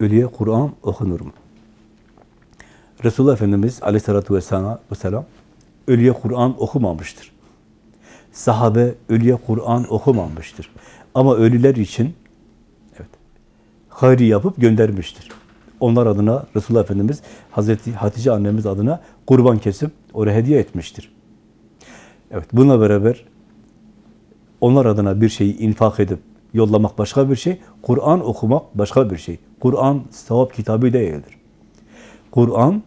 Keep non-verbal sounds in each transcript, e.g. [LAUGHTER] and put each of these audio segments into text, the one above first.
ölüye Kur'an okunur mu? Resulullah Efendimiz aleyhissalatü vesselam, ölüye Kur'an okumamıştır. Sahabe ölüye Kur'an okumamıştır. Ama ölüler için evet, hayri yapıp göndermiştir. Onlar adına Resulullah Efendimiz Hazreti Hatice annemiz adına kurban kesip oraya hediye etmiştir. Evet, bununla beraber onlar adına bir şeyi infak edip yollamak başka bir şey, Kur'an okumak başka bir şey. Kur'an sevap kitabı değildir. Kur'an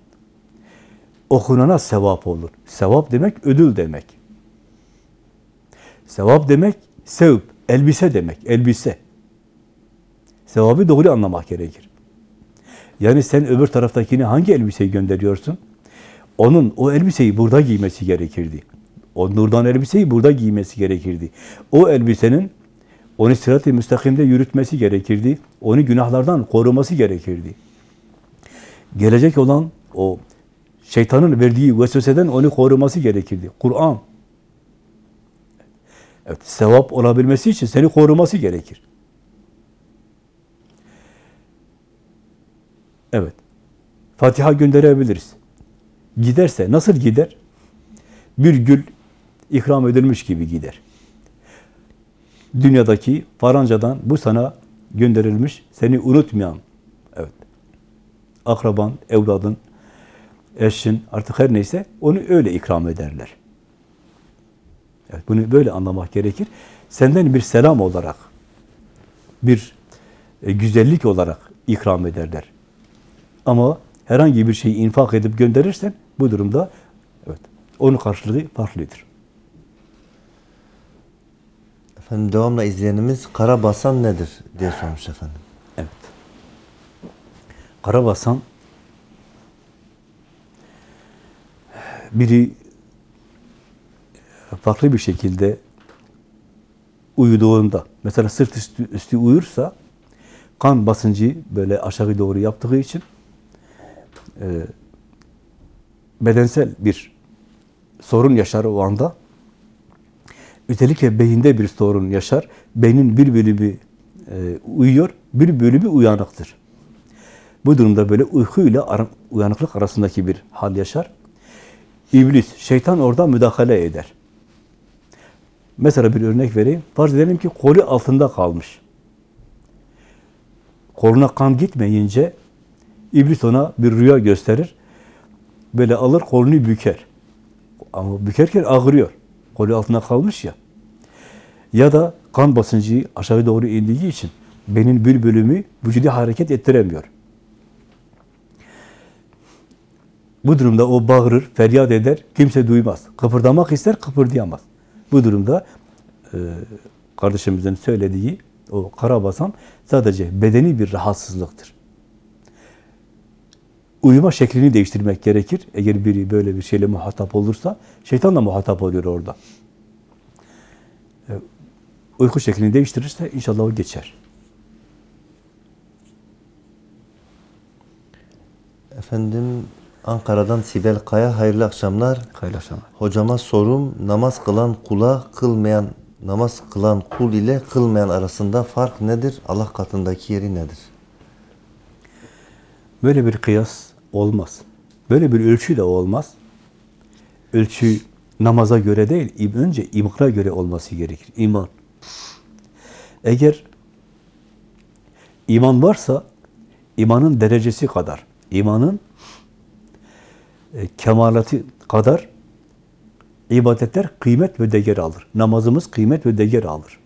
okunana sevap olur. Sevap demek ödül demek. Sevap demek sevp, elbise demek, elbise. Sevabı doğru anlamak gerekir. Yani sen öbür taraftakine hangi elbiseyi gönderiyorsun? Onun o elbiseyi burada giymesi gerekirdi. O nurdan elbiseyi burada giymesi gerekirdi. O elbisenin onu sırat-ı müstakimde yürütmesi gerekirdi. Onu günahlardan koruması gerekirdi. Gelecek olan o şeytanın verdiği vesveseden onu koruması gerekirdi. Kur'an. Evet, sevap olabilmesi için seni koruması gerekir. Evet. Fatiha gönderebiliriz. Giderse nasıl gider? Bir gül ikram edilmiş gibi gider. Dünyadaki farancadan bu sana gönderilmiş, seni unutmayan, evet, akraban, evladın, eşin, artık her neyse onu öyle ikram ederler. Evet, bunu böyle anlamak gerekir. Senden bir selam olarak, bir e, güzellik olarak ikram ederler. Ama herhangi bir şeyi infak edip gönderirsen bu durumda evet onun karşılığı farklıdır. Efendim devamla izleyenimiz karabasan nedir diye sormuş efendim. Evet. Karabasan biri farklı bir şekilde uyuduğunda, mesela sırt üstü, üstü uyursa kan basıncı böyle aşağı doğru yaptığı için e, bedensel bir sorun yaşar o anda. Özellikle beyinde bir sorun yaşar. Beynin bir bölümü e, uyuyor, bir bölümü uyanıktır. Bu durumda böyle uykuyla uyanıklık arasındaki bir hal yaşar. İblis, şeytan orada müdahale eder. Mesela bir örnek vereyim. Farz edelim ki kolu altında kalmış. Koluna kan gitmeyince İblis ona bir rüya gösterir. Böyle alır kolunu büker. Ama bükerken ağrıyor. Kolu altında kalmış ya. Ya da kan basıncı aşağı doğru indiği için benim bir bölümü vücudu hareket ettiremiyor. Bu durumda o bağırır, feryat eder, kimse duymaz. Kıpırdamak ister, kıpırdayamaz. Bu durumda e, kardeşimizin söylediği o karabasan sadece bedeni bir rahatsızlıktır. Uyuma şeklini değiştirmek gerekir. Eğer biri böyle bir şeyle muhatap olursa, şeytan da muhatap oluyor orada. E, uyku şeklini değiştirirse inşallah o geçer. Efendim Ankara'dan Sibel Kaya hayırlı akşamlar. Hayırlı akşamlar. Hocama sorum namaz kılan kula kılmayan namaz kılan kul ile kılmayan arasında fark nedir? Allah katındaki yeri nedir? Böyle bir kıyas olmaz. Böyle bir ölçü de olmaz. Ölçü namaza göre değil, önce imana göre olması gerekir. İman. Eğer iman varsa, imanın derecesi kadar, imanın e, kemalatı kadar ibadetler kıymet ve değer alır. Namazımız kıymet ve değer alır.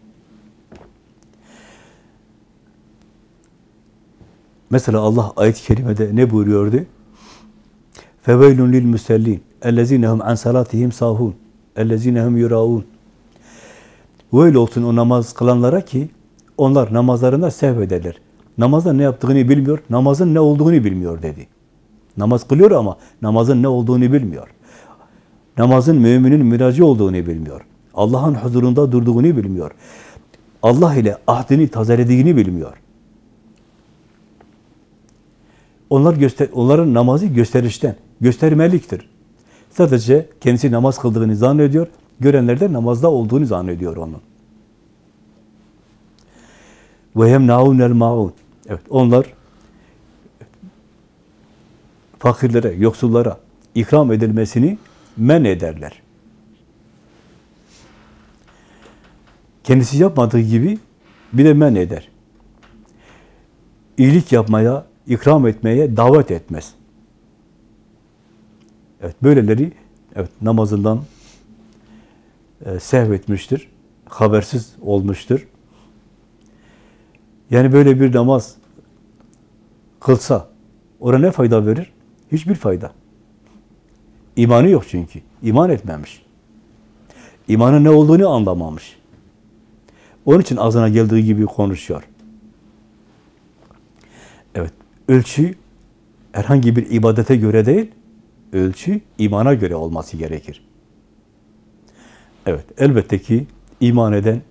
Mesela Allah ayet-i kerimede ne buyuruyordu? Feveylun lil musallin ellezinehum an salatihim sahun ellezinehum yuraun Böyle olsun o namaz kılanlara ki onlar namazlarında sehvederler. Namazda ne yaptığını bilmiyor, namazın ne olduğunu bilmiyor dedi. Namaz kılıyor ama namazın ne olduğunu bilmiyor. Namazın müminin miracı olduğunu bilmiyor. Allah'ın huzurunda durduğunu bilmiyor. Allah ile ahdini tazelediğini bilmiyor. Onlar göster onların namazı gösterişten, göstermeliktir. Sadece kendisi namaz kıldığını zannediyor, görenler de namazda olduğunu zannediyor onun. Ve yemnaunel maun. Evet, onlar fakirlere, yoksullara ikram edilmesini men ederler. Kendisi yapmadığı gibi bir de men eder. İyilik yapmaya, ikram etmeye davet etmez. Evet, böyleleri evet namazından e, sehv etmiştir, habersiz olmuştur. Yani böyle bir namaz kılsa ona ne fayda verir? Hiçbir fayda. İmanı yok çünkü. İman etmemiş. İmanın ne olduğunu anlamamış. Onun için ağzına geldiği gibi konuşuyor. Evet, ölçü herhangi bir ibadete göre değil, ölçü imana göre olması gerekir. Evet, elbette ki iman eden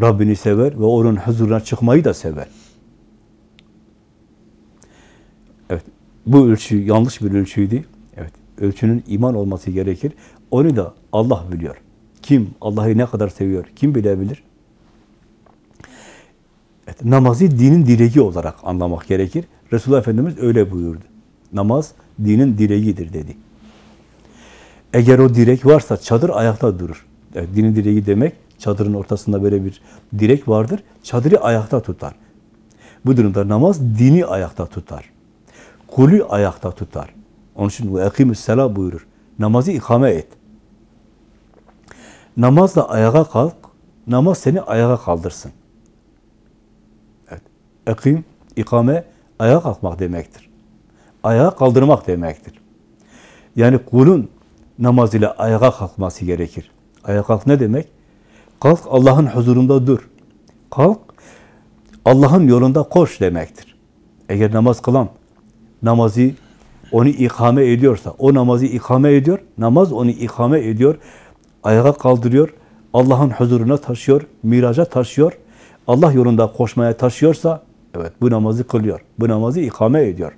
Rabbini sever ve onun huzuruna çıkmayı da sever. Evet, bu ölçü yanlış bir ölçüydü. Evet, ölçünün iman olması gerekir. Onu da Allah biliyor. Kim Allah'ı ne kadar seviyor, kim bilebilir? Evet, namazı dinin direği olarak anlamak gerekir. Resulullah Efendimiz öyle buyurdu. Namaz dinin direğidir dedi. Eğer o direk varsa çadır ayakta durur. Evet, dinin direği demek, çadırın ortasında böyle bir direk vardır. Çadırı ayakta tutar. Bu durumda namaz dini ayakta tutar. Kulü ayakta tutar. Onun için ekimü sela buyurur. Namazı ikame et. Namazla ayağa kalk, namaz seni ayağa kaldırsın. Evet. Ekim, ikame, ayağa kalkmak demektir. Ayağa kaldırmak demektir. Yani kulun namaz ile ayağa kalkması gerekir. Ayağa kalk ne demek? Kalk Allah'ın huzurunda dur. Kalk Allah'ın yolunda koş demektir. Eğer namaz kılan namazı onu ikame ediyorsa, o namazı ikame ediyor, namaz onu ikame ediyor, ayağa kaldırıyor, Allah'ın huzuruna taşıyor, miraca taşıyor, Allah yolunda koşmaya taşıyorsa, evet bu namazı kılıyor, bu namazı ikame ediyor.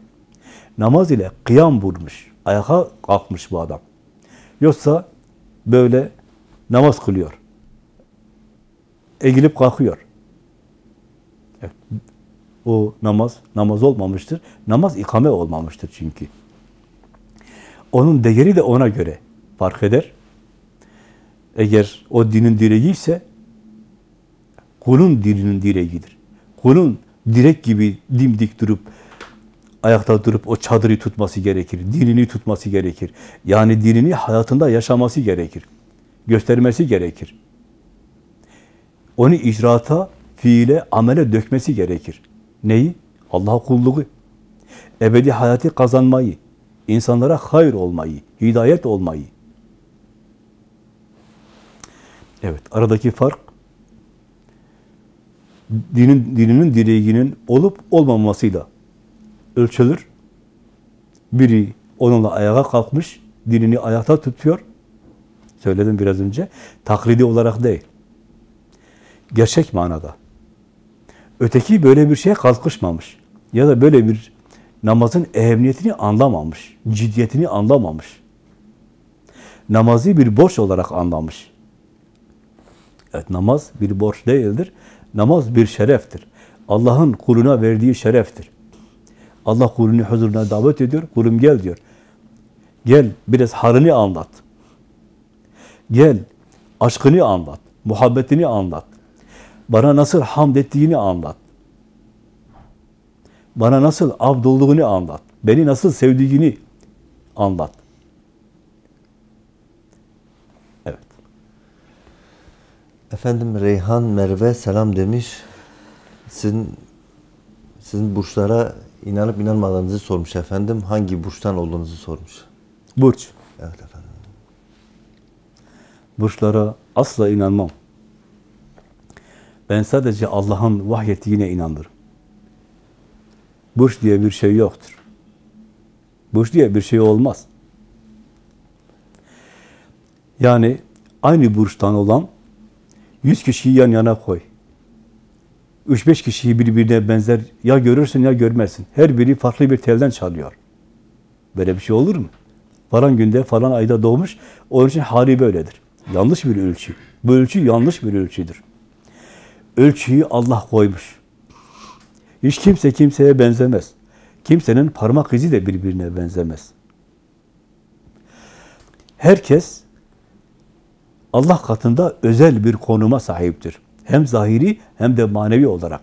Namaz ile kıyam bulmuş, ayağa kalkmış bu adam. Yoksa böyle namaz kılıyor. Eğilip kalkıyor. Evet. O namaz, namaz olmamıştır. Namaz ikame olmamıştır çünkü. Onun değeri de ona göre fark eder. Eğer o dinin direği ise kulun dininin direğidir. Kulun direk gibi dimdik durup ayakta durup o çadırı tutması gerekir. Dinini tutması gerekir. Yani dinini hayatında yaşaması gerekir. Göstermesi gerekir. Onu icraata, fiile, amele dökmesi gerekir. Neyi? Allah'a kulluğu. Ebedi hayatı kazanmayı, insanlara hayır olmayı, hidayet olmayı. Evet, aradaki fark dinin dininin direğinin olup olmamasıyla ölçülür. Biri onunla ayağa kalkmış, dinini ayakta tutuyor. Söyledim biraz önce. Taklidi olarak değil. Gerçek manada. Öteki böyle bir şeye kalkışmamış. Ya da böyle bir namazın ehemmiyetini anlamamış. Ciddiyetini anlamamış. Namazı bir borç olarak anlamış. Evet, namaz bir borç değildir. Namaz bir şereftir. Allah'ın kuluna verdiği şereftir. Allah kulunu huzuruna davet ediyor. Kulum gel diyor. Gel biraz halini anlat. Gel aşkını anlat. Muhabbetini anlat. Bana nasıl hamd ettiğini anlat. Bana nasıl abd olduğunu anlat. Beni nasıl sevdiğini anlat. Evet. Efendim Reyhan Merve selam demiş. Sizin sizin burçlara inanıp inanmadığınızı sormuş efendim. Hangi burçtan olduğunuzu sormuş. Burç. Evet efendim. Burçlara asla inanmam. Ben sadece Allah'ın vahyettiğine inanırım. Burç diye bir şey yoktur. Burç diye bir şey olmaz. Yani aynı burçtan olan 100 kişiyi yan yana koy. 3-5 kişiyi birbirine benzer ya görürsün ya görmezsin. Her biri farklı bir telden çalıyor. Böyle bir şey olur mu? Falan günde falan ayda doğmuş. Onun için hali böyledir. Yanlış bir ölçü. Bu ölçü yanlış bir ölçüdür. Ölçüyü Allah koymuş. Hiç kimse kimseye benzemez. Kimsenin parmak izi de birbirine benzemez. Herkes Allah katında özel bir konuma sahiptir. Hem zahiri hem de manevi olarak.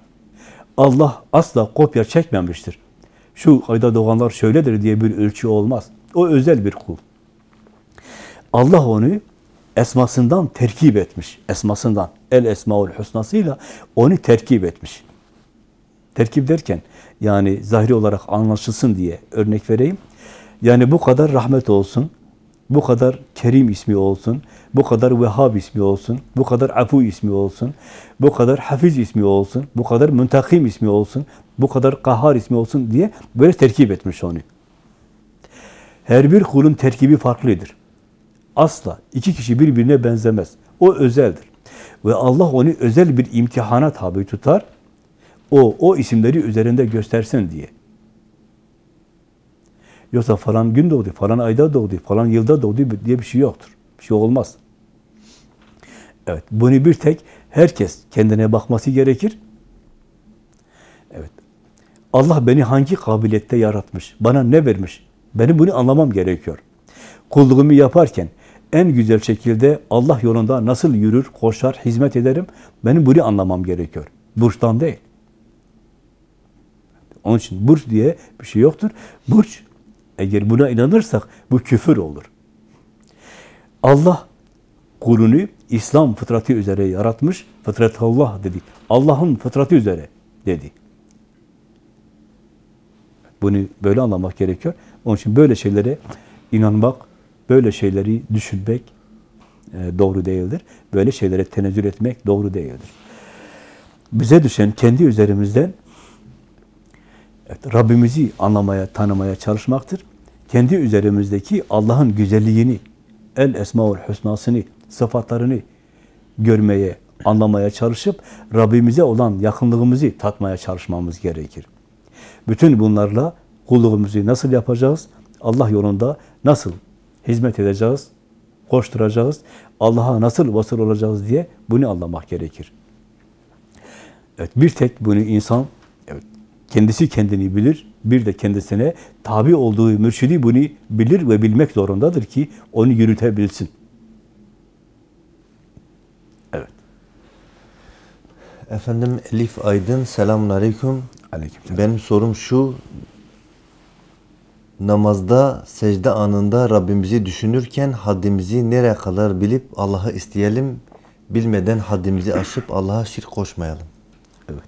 Allah asla kopya çekmemiştir. Şu ayda doğanlar şöyledir diye bir ölçü olmaz. O özel bir kul. Allah onu esmasından terkip etmiş. Esmasından. El esmaul husnasıyla onu terkip etmiş. Terkip derken yani zahiri olarak anlaşılsın diye örnek vereyim. Yani bu kadar rahmet olsun, bu kadar Kerim ismi olsun, bu kadar Vehhab ismi olsun, bu kadar Afu ismi olsun, bu kadar Hafiz ismi olsun, bu kadar Müntakim ismi olsun, bu kadar Kahhar ismi olsun diye böyle terkip etmiş onu. Her bir kulun terkibi farklıdır. Asla iki kişi birbirine benzemez. O özeldir. Ve Allah onu özel bir imtihana tabi tutar. O, o isimleri üzerinde göstersin diye. Yoksa falan gün doğdu, falan ayda doğdu, falan yılda doğdu diye bir şey yoktur. Bir şey olmaz. Evet, bunu bir tek herkes kendine bakması gerekir. Evet. Allah beni hangi kabiliyette yaratmış? Bana ne vermiş? Benim bunu anlamam gerekiyor. Kulluğumu yaparken en güzel şekilde Allah yolunda nasıl yürür, koşar, hizmet ederim? Benim bunu anlamam gerekiyor. Burçtan değil. Onun için burç diye bir şey yoktur. Burç, eğer buna inanırsak bu küfür olur. Allah kulunu İslam fıtratı üzere yaratmış. Fıtrat Allah dedi. Allah'ın fıtratı üzere dedi. Bunu böyle anlamak gerekiyor. Onun için böyle şeylere inanmak, böyle şeyleri düşünmek e, doğru değildir. Böyle şeylere tenezzül etmek doğru değildir. Bize düşen kendi üzerimizden evet, Rabbimizi anlamaya, tanımaya çalışmaktır. Kendi üzerimizdeki Allah'ın güzelliğini, el esmaul husnasını, sıfatlarını görmeye, anlamaya çalışıp Rabbimize olan yakınlığımızı tatmaya çalışmamız gerekir. Bütün bunlarla kulluğumuzu nasıl yapacağız? Allah yolunda nasıl hizmet edeceğiz? Koşturacağız? Allah'a nasıl vasıl olacağız diye bunu anlamak gerekir. Evet, bir tek bunu insan kendisi kendini bilir, bir de kendisine tabi olduğu mürşidi bunu bilir ve bilmek zorundadır ki onu yürütebilsin. Evet. Efendim Elif Aydın, selamun aleyküm. Aleykümselam. Benim sorum şu, namazda, secde anında Rabbimizi düşünürken haddimizi nereye kadar bilip Allah'ı isteyelim, bilmeden haddimizi aşıp Allah'a şirk koşmayalım. Evet.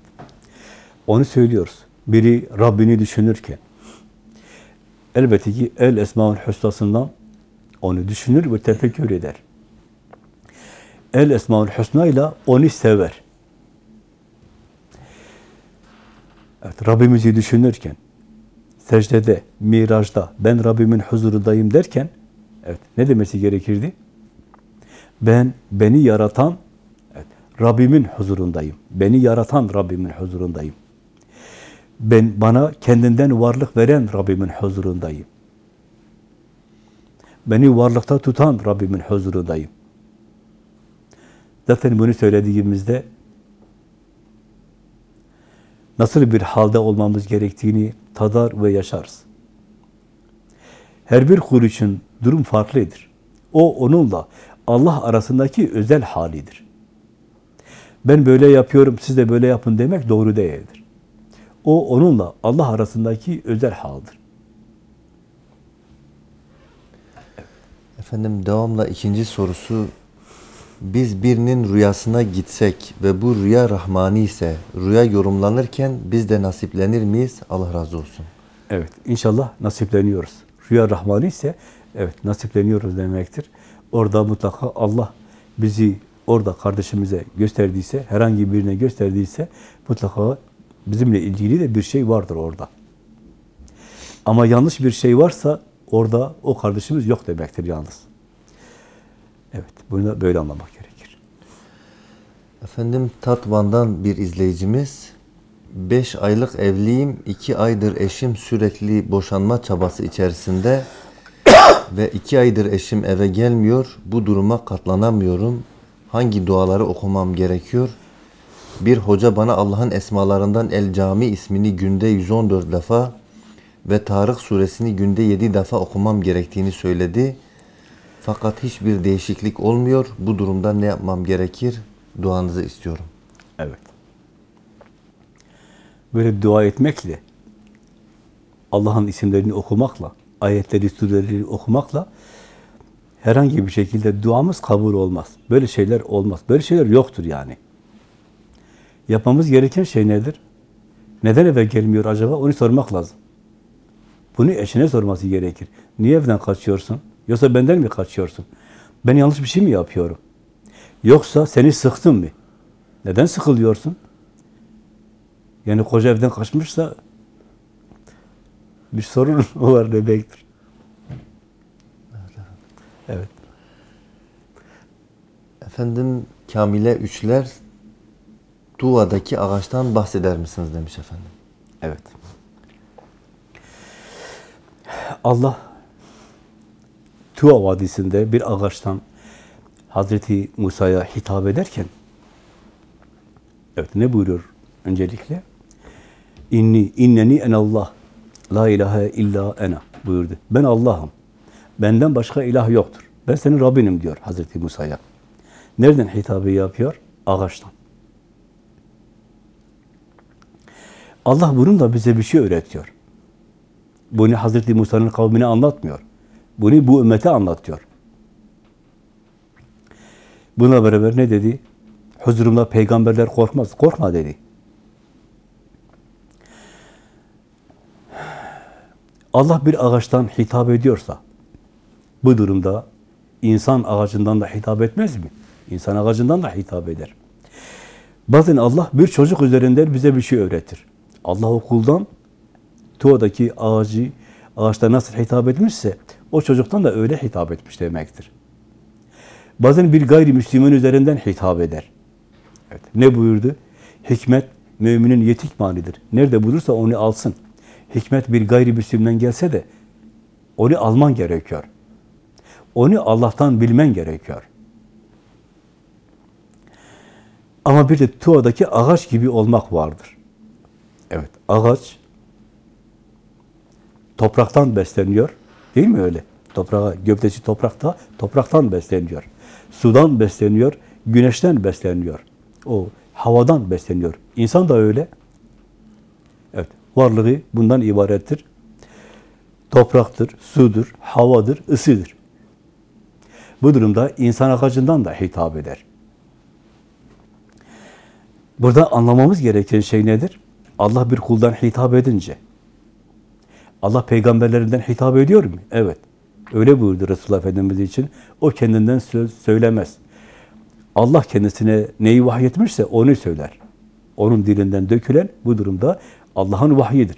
Onu söylüyoruz. Biri Rabbini düşünürken elbette ki El Esmaül Hüsna'sından onu düşünür ve tefekkür eder. El Esmaül Hüsna ile onu sever. Evet, Rabbimizi düşünürken secdede, mirajda ben Rabbimin huzurundayım derken evet ne demesi gerekirdi? Ben beni yaratan evet, Rabbimin huzurundayım. Beni yaratan Rabbimin huzurundayım. Ben bana kendinden varlık veren Rabbimin huzurundayım. Beni varlıkta tutan Rabbimin huzurundayım. Zaten bunu söylediğimizde nasıl bir halde olmamız gerektiğini tadar ve yaşarız. Her bir kul için durum farklıdır. O onunla Allah arasındaki özel halidir. Ben böyle yapıyorum, siz de böyle yapın demek doğru değildir. O onunla Allah arasındaki özel haldir. Efendim devamla ikinci sorusu biz birinin rüyasına gitsek ve bu rüya rahmani ise rüya yorumlanırken biz de nasiplenir miyiz? Allah razı olsun. Evet, inşallah nasipleniyoruz. Rüya Rahmani ise evet nasipleniyoruz demektir. Orada mutlaka Allah bizi orada kardeşimize gösterdiyse, herhangi birine gösterdiyse mutlaka bizimle ilgili de bir şey vardır orada. Ama yanlış bir şey varsa orada o kardeşimiz yok demektir yalnız. Evet, bunu da böyle anlamak gerekir. Efendim Tatvan'dan bir izleyicimiz 5 aylık evliyim, 2 aydır eşim sürekli boşanma çabası içerisinde [COUGHS] ve 2 aydır eşim eve gelmiyor. Bu duruma katlanamıyorum. Hangi duaları okumam gerekiyor? Bir hoca bana Allah'ın esmalarından El Cami ismini günde 114 defa ve Tarık suresini günde yedi defa okumam gerektiğini söyledi. Fakat hiçbir değişiklik olmuyor. Bu durumda ne yapmam gerekir? Duanızı istiyorum. Evet. Böyle dua etmekle, Allah'ın isimlerini okumakla, ayetleri, sureleri okumakla herhangi bir şekilde duamız kabul olmaz. Böyle şeyler olmaz. Böyle şeyler yoktur yani. Yapmamız gereken şey nedir? Neden eve gelmiyor acaba? Onu sormak lazım. Bunu eşine sorması gerekir. Niye evden kaçıyorsun? Yoksa benden mi kaçıyorsun? Ben yanlış bir şey mi yapıyorum? Yoksa seni sıktım mı? Neden sıkılıyorsun? Yani koca evden kaçmışsa bir sorun [LAUGHS] var demektir. Evet. Efendim Kamile Üçler Tuva'daki ağaçtan bahseder misiniz demiş efendim. Evet. Allah Tuva Vadisi'nde bir ağaçtan Hazreti Musa'ya hitap ederken evet ne buyuruyor öncelikle? İnni inneni en Allah la ilahe illa ena buyurdu. Ben Allah'ım. Benden başka ilah yoktur. Ben senin Rabbinim diyor Hazreti Musa'ya. Nereden hitabı yapıyor? Ağaçtan. Allah bunun da bize bir şey öğretiyor. Bunu Hazreti Musa'nın kavmine anlatmıyor. Bunu bu ümmete anlatıyor. Buna beraber ne dedi? Huzurumda peygamberler korkmaz. Korkma dedi. Allah bir ağaçtan hitap ediyorsa, bu durumda insan ağacından da hitap etmez mi? İnsan ağacından da hitap eder. Bazen Allah bir çocuk üzerinden bize bir şey öğretir. Allah okuldan Tuğa'daki ağacı, ağaçta nasıl hitap etmişse o çocuktan da öyle hitap etmiş demektir. Bazen bir gayrimüslimin üzerinden hitap eder. Evet, ne buyurdu? Hikmet müminin yetik manidir. Nerede bulursa onu alsın. Hikmet bir gayrimüslimden gelse de onu alman gerekiyor. Onu Allah'tan bilmen gerekiyor. Ama bir de Tuğa'daki ağaç gibi olmak vardır. Evet, ağaç topraktan besleniyor. Değil mi öyle? Toprağa, gövdesi toprakta, topraktan besleniyor. Sudan besleniyor, güneşten besleniyor. O havadan besleniyor. İnsan da öyle. Evet, varlığı bundan ibarettir. Topraktır, sudur, havadır, ısıdır. Bu durumda insan ağacından da hitap eder. Burada anlamamız gereken şey nedir? Allah bir kuldan hitap edince, Allah peygamberlerinden hitap ediyor mu? Evet. Öyle buyurdu Resulullah Efendimiz için. O kendinden söz söylemez. Allah kendisine neyi vahyetmişse onu söyler. Onun dilinden dökülen bu durumda Allah'ın vahyidir.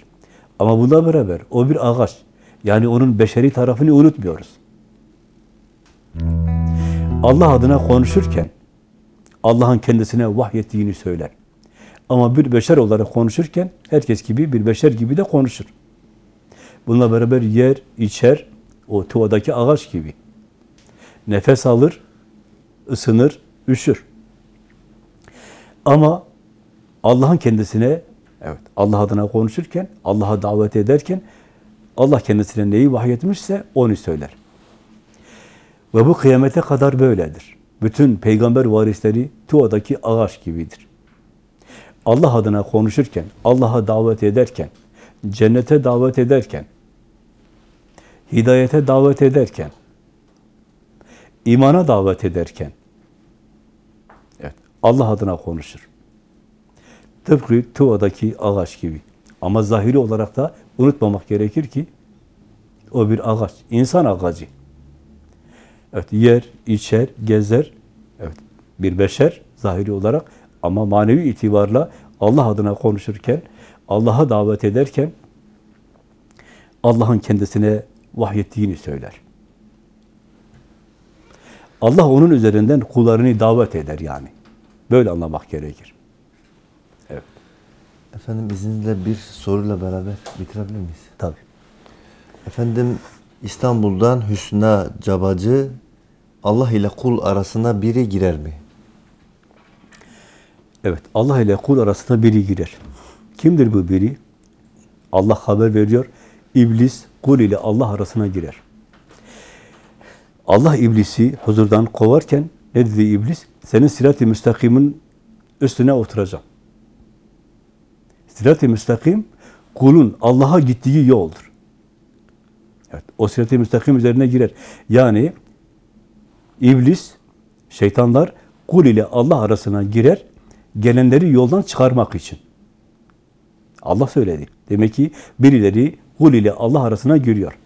Ama bununla beraber o bir ağaç. Yani onun beşeri tarafını unutmuyoruz. Allah adına konuşurken Allah'ın kendisine vahyettiğini söyler. Ama bir beşer olarak konuşurken herkes gibi bir beşer gibi de konuşur. Bununla beraber yer, içer, o tuvadaki ağaç gibi. Nefes alır, ısınır, üşür. Ama Allah'ın kendisine, evet Allah adına konuşurken, Allah'a davet ederken, Allah kendisine neyi vahyetmişse onu söyler. Ve bu kıyamete kadar böyledir. Bütün peygamber varisleri Tuva'daki ağaç gibidir. Allah adına konuşurken, Allah'a davet ederken, cennete davet ederken, hidayete davet ederken, imana davet ederken, evet, Allah adına konuşur. Tıpkı Tuva'daki ağaç gibi. Ama zahiri olarak da unutmamak gerekir ki, o bir ağaç, insan ağacı. Evet, yer, içer, gezer, evet, bir beşer zahiri olarak ama manevi itibarla Allah adına konuşurken, Allah'a davet ederken Allah'ın kendisine vahyettiğini söyler. Allah onun üzerinden kullarını davet eder yani. Böyle anlamak gerekir. Evet. Efendim izninizle bir soruyla beraber bitirebilir miyiz? Tabii. Efendim İstanbul'dan Hüsna Cabacı Allah ile kul arasına biri girer mi? Evet, Allah ile kul arasında biri girer. Kimdir bu biri? Allah haber veriyor. İblis kul ile Allah arasına girer. Allah iblisi huzurdan kovarken ne dedi iblis? Senin sirat-i müstakimin üstüne oturacağım. Sirat-i müstakim kulun Allah'a gittiği yoldur. Evet, o sirat-i müstakim üzerine girer. Yani iblis, şeytanlar kul ile Allah arasına girer, gelenleri yoldan çıkarmak için. Allah söyledi. Demek ki birileri kul ile Allah arasına giriyor.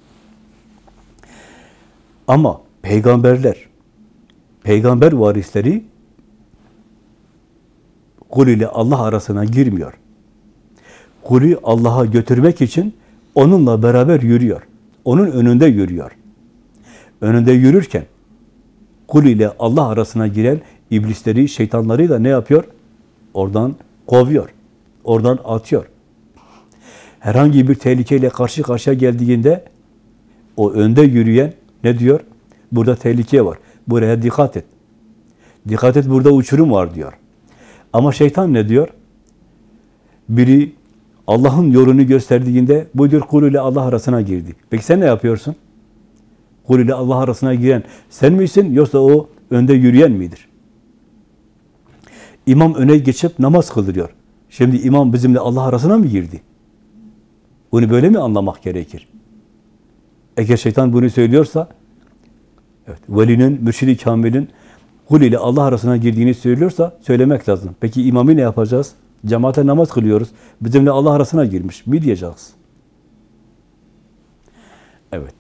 Ama peygamberler, peygamber varisleri kul ile Allah arasına girmiyor. Kulü Allah'a götürmek için onunla beraber yürüyor. Onun önünde yürüyor. Önünde yürürken kul ile Allah arasına giren iblisleri, şeytanları da ne yapıyor? Oradan kovuyor. Oradan atıyor. Herhangi bir tehlikeyle karşı karşıya geldiğinde o önde yürüyen ne diyor? Burada tehlike var. Buraya dikkat et. Dikkat et burada uçurum var diyor. Ama şeytan ne diyor? Biri Allah'ın yolunu gösterdiğinde bu diyor kul ile Allah arasına girdi. Peki sen ne yapıyorsun? Kul ile Allah arasına giren sen misin yoksa o önde yürüyen midir? İmam öne geçip namaz kıldırıyor. Şimdi imam bizimle Allah arasına mı girdi? Bunu böyle mi anlamak gerekir? Eğer şeytan bunu söylüyorsa, evet, velinin, mürşidi kamilin kul ile Allah arasına girdiğini söylüyorsa söylemek lazım. Peki imamı ne yapacağız? Cemaate namaz kılıyoruz. Bizimle Allah arasına girmiş. Mi diyeceğiz? Evet.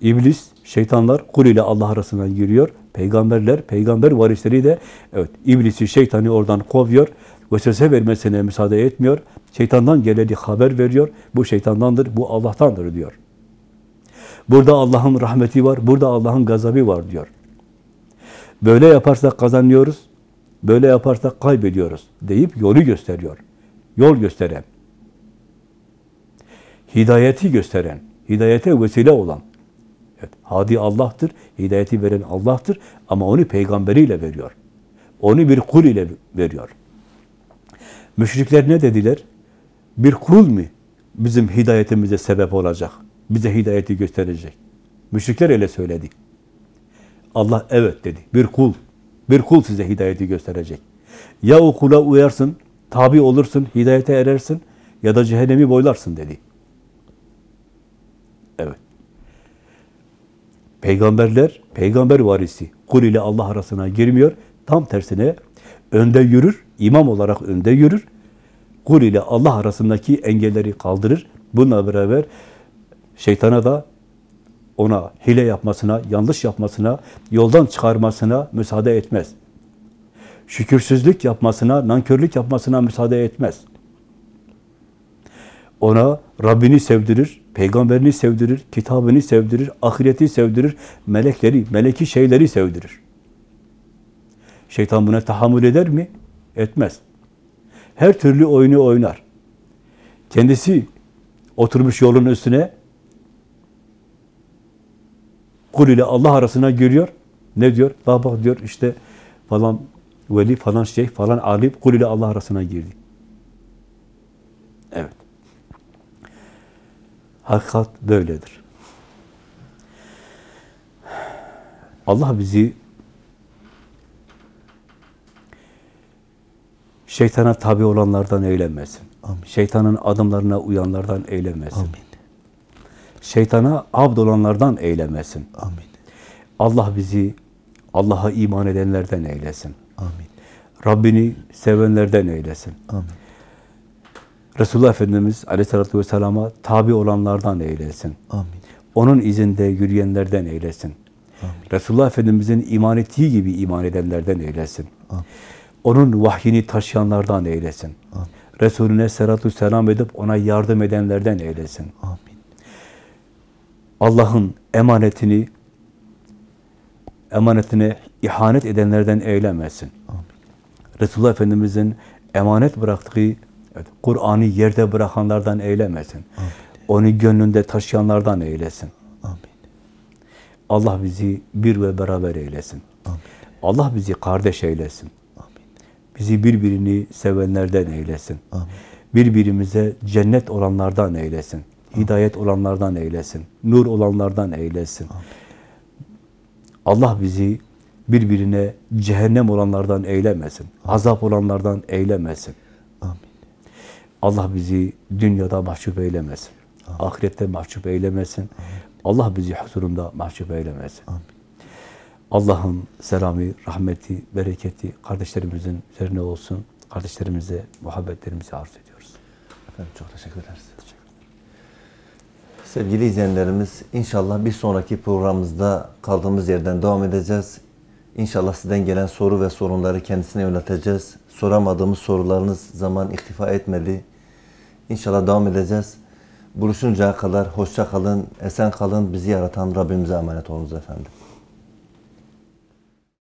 İblis, şeytanlar kul ile Allah arasına giriyor. Peygamberler, peygamber varisleri de evet iblisi, şeytanı oradan kovuyor. Vesvese vermesine müsaade etmiyor. Şeytandan geleni haber veriyor. Bu şeytandandır, bu Allah'tandır diyor. Burada Allah'ın rahmeti var, burada Allah'ın gazabı var diyor. Böyle yaparsak kazanıyoruz, böyle yaparsak kaybediyoruz deyip yolu gösteriyor. Yol gösteren, hidayeti gösteren, hidayete vesile olan. Hadi Allah'tır, hidayeti veren Allah'tır ama onu peygamberiyle veriyor. Onu bir kul ile veriyor. Müşrikler ne dediler? Bir kul mu bizim hidayetimize sebep olacak? Bize hidayeti gösterecek. Müşrikler öyle söyledi. Allah evet dedi. Bir kul. Bir kul size hidayeti gösterecek. Ya o kula uyarsın, tabi olursun, hidayete erersin ya da cehennemi boylarsın dedi. Peygamberler, peygamber varisi kul ile Allah arasına girmiyor. Tam tersine önde yürür, imam olarak önde yürür. Kul ile Allah arasındaki engelleri kaldırır. Bununla beraber şeytana da ona hile yapmasına, yanlış yapmasına, yoldan çıkarmasına müsaade etmez. Şükürsüzlük yapmasına, nankörlük yapmasına müsaade etmez. Ona Rabbini sevdirir, peygamberini sevdirir, kitabını sevdirir, ahireti sevdirir, melekleri, meleki şeyleri sevdirir. Şeytan buna tahammül eder mi? Etmez. Her türlü oyunu oynar. Kendisi oturmuş yolun üstüne kul ile Allah arasına giriyor. Ne diyor? Bak bak diyor işte falan veli falan şeyh falan alim kul ile Allah arasına girdi. Evet. Hakikat böyledir. Allah bizi şeytana tabi olanlardan eylemesin. Amin. Şeytanın adımlarına uyanlardan eylemesin. Amin. Şeytana abd olanlardan eylemesin. Amin. Allah bizi Allah'a iman edenlerden eylesin. Amin. Rabbini sevenlerden eylesin. Amin. Resulullah Efendimiz Aleyhisselatü Vesselam'a tabi olanlardan eylesin. Amin. Onun izinde yürüyenlerden eylesin. Amin. Resulullah Efendimiz'in iman ettiği gibi iman edenlerden eylesin. Amin. Onun vahyini taşıyanlardan eylesin. Amin. Resulüne selatü selam edip ona yardım edenlerden eylesin. Amin. Allah'ın emanetini emanetine ihanet edenlerden eylemesin. Amin. Resulullah Efendimiz'in emanet bıraktığı evet, Kur'an'ı yerde bırakanlardan eylemesin. Amin. Onu gönlünde taşıyanlardan eylesin. Amin. Allah bizi bir ve beraber eylesin. Amin. Allah bizi kardeş eylesin. Amin. Bizi birbirini sevenlerden eylesin. Amin. Birbirimize cennet olanlardan eylesin. hidayet olanlardan eylesin. Nur olanlardan eylesin. Allah bizi birbirine cehennem olanlardan eylemesin. Azap olanlardan eylemesin. Amin. Allah bizi dünyada mahcup eylemesin. Ahirette mahcup eylemesin. Allah bizi huzurunda mahcup eylemesin. Amin. Allah'ın selamı, rahmeti, bereketi kardeşlerimizin üzerine olsun. Kardeşlerimize muhabbetlerimizi arz ediyoruz. Efendim çok teşekkür ederiz. Sevgili izleyenlerimiz inşallah bir sonraki programımızda kaldığımız yerden devam edeceğiz. İnşallah sizden gelen soru ve sorunları kendisine yönelteceğiz. Soramadığımız sorularınız zaman iktifa etmedi. İnşallah devam edeceğiz. Buluşuncaya kadar hoşça kalın, esen kalın. Bizi yaratan Rabbimize emanet olunuz efendim.